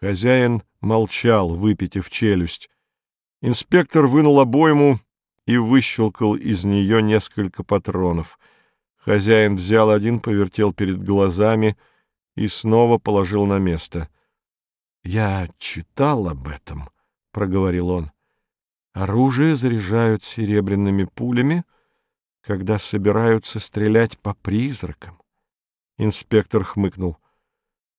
Хозяин молчал, выпитив челюсть. Инспектор вынул обойму и выщелкал из нее несколько патронов. Хозяин взял один, повертел перед глазами и снова положил на место. — Я читал об этом, — проговорил он. — Оружие заряжают серебряными пулями, когда собираются стрелять по призракам. Инспектор хмыкнул. —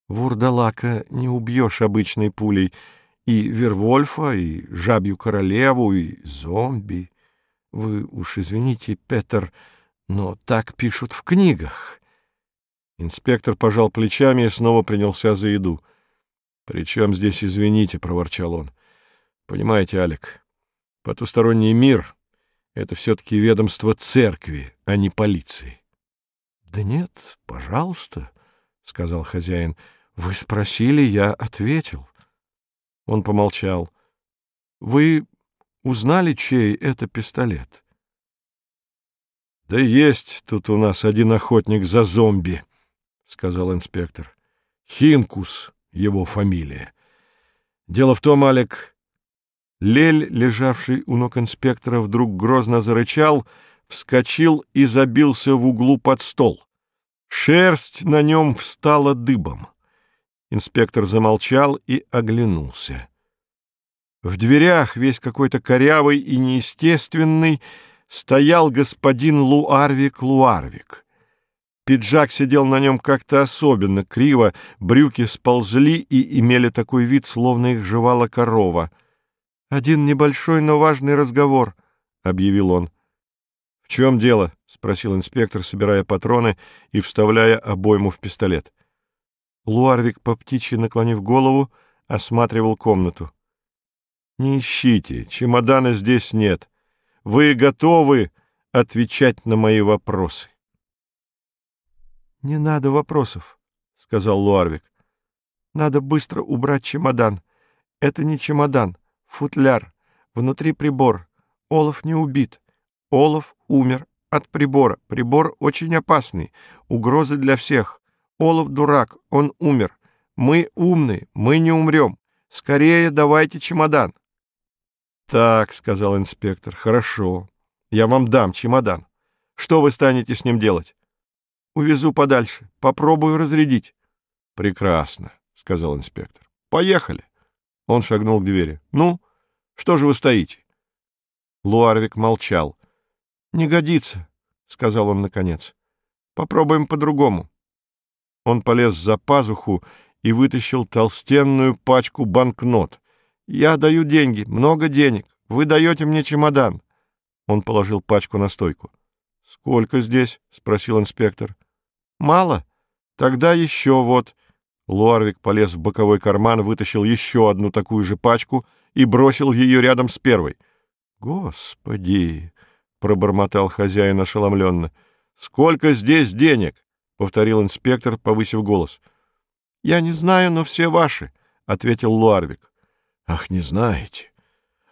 Вурдалака не убьешь обычной пулей, и Вервольфа, и Жабью Королеву, и зомби. Вы уж извините, Петер, но так пишут в книгах. Инспектор пожал плечами и снова принялся за еду. — Причем здесь извините, — проворчал он. — Понимаете, Алик, потусторонний мир — это все-таки ведомство церкви, а не полиции. — Да нет, пожалуйста, — сказал хозяин. — Вы спросили, я ответил. Он помолчал. — Вы узнали, чей это пистолет? — Да есть тут у нас один охотник за зомби, — сказал инспектор. — Хинкус его фамилия. Дело в том, Алек, Лель, лежавший у ног инспектора, вдруг грозно зарычал, вскочил и забился в углу под стол. Шерсть на нем встала дыбом. Инспектор замолчал и оглянулся. В дверях, весь какой-то корявый и неестественный, стоял господин Луарвик Луарвик. Пиджак сидел на нем как-то особенно криво, брюки сползли и имели такой вид, словно их жевала корова. «Один небольшой, но важный разговор», — объявил он. «В чем дело?» — спросил инспектор, собирая патроны и вставляя обойму в пистолет. Луарвик, по птичьи наклонив голову, осматривал комнату. Не ищите, чемодана здесь нет. Вы готовы отвечать на мои вопросы? — Не надо вопросов, — сказал Луарвик. — Надо быстро убрать чемодан. Это не чемодан, футляр. Внутри прибор. Олаф не убит. Олаф умер от прибора. Прибор очень опасный. Угроза для всех. Олаф дурак, он умер. Мы умные, мы не умрем. Скорее давайте чемодан. — Так, — сказал инспектор, — хорошо. Я вам дам чемодан. Что вы станете с ним делать? — Увезу подальше. Попробую разрядить. — Прекрасно, — сказал инспектор. — Поехали. Он шагнул к двери. — Ну, что же вы стоите? Луарвик молчал. — Не годится, — сказал он наконец. — Попробуем по-другому. Он полез за пазуху и вытащил толстенную пачку банкнот — я даю деньги, много денег. Вы даете мне чемодан. Он положил пачку на стойку. Сколько здесь? спросил инспектор. Мало? Тогда еще вот. Луарвик полез в боковой карман, вытащил еще одну такую же пачку и бросил ее рядом с первой. Господи! пробормотал хозяин ошеломленно. Сколько здесь денег? Повторил инспектор, повысив голос. Я не знаю, но все ваши, ответил Луарвик. Ах, не знаете.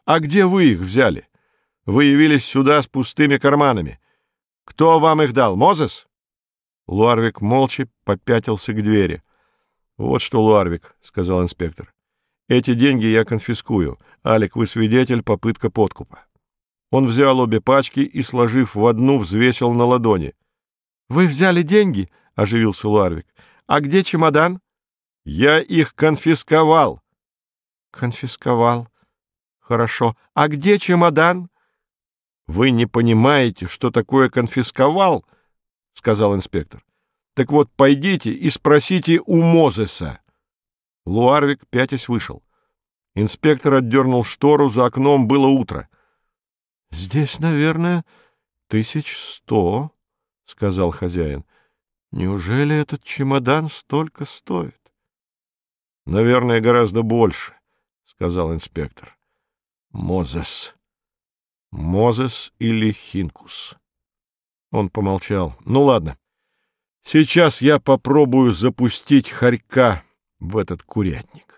А где вы их взяли? Вы явились сюда с пустыми карманами. Кто вам их дал, Мозес? Луарвик молча попятился к двери. Вот что, Луарвик, сказал инспектор. Эти деньги я конфискую. Алик, вы свидетель, попытка подкупа. Он взял обе пачки и, сложив в одну, взвесил на ладони. — Вы взяли деньги? — оживился Луарвик. — А где чемодан? — Я их конфисковал. Конфисковал. Хорошо. А где чемодан? Вы не понимаете, что такое конфисковал? сказал инспектор. Так вот, пойдите и спросите у Мозеса. Луарвик пятясь вышел. Инспектор отдернул штору, за окном было утро. — Здесь, наверное, тысяч сто, — сказал хозяин. — Неужели этот чемодан столько стоит? — Наверное, гораздо больше сказал инспектор. Мозес. Мозес или Хинкус. Он помолчал. Ну ладно. Сейчас я попробую запустить хорька в этот курятник.